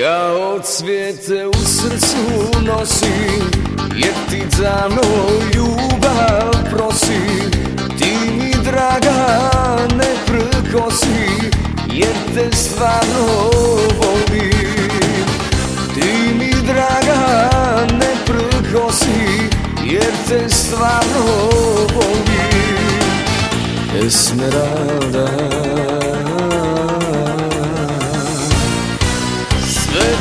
Kao cvijete u srcu nosi Jer ti davno ljubav prosi. Ti mi draga ne prkosi Jer te stvarno volim. Ti mi draga ne prkosi Jer te stvarno volim. Esmeralda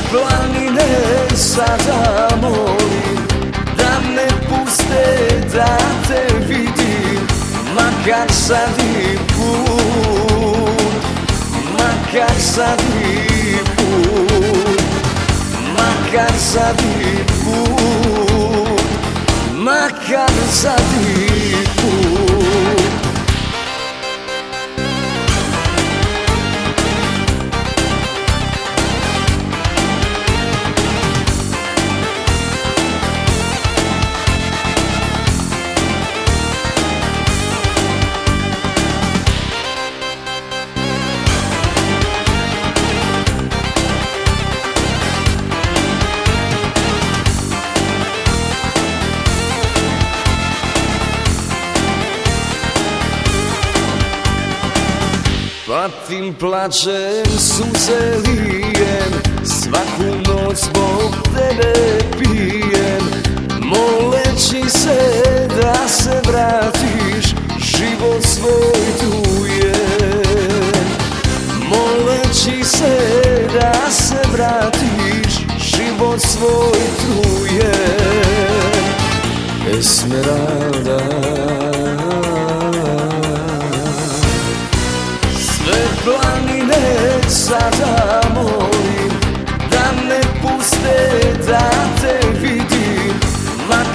planine sada molim Da me puste da te vidim Makar sad i put Makar sad i put Makar sad i put Makar sad i put Patim, plačem, suze lijem Svaku noć zbog tebe pijem. Moleći se da se vratiš Život svoj tujem Moleći se da se vratiš Život svoj tujem Esmeralda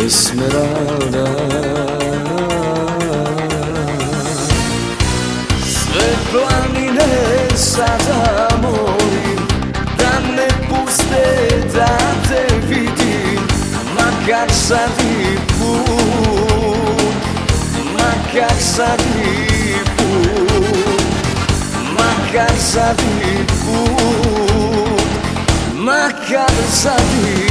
Esmeralda Sve planine sada molim Da me puste da te vidim Makar sad i put Makar sad i put Makar sad i put Makar sad i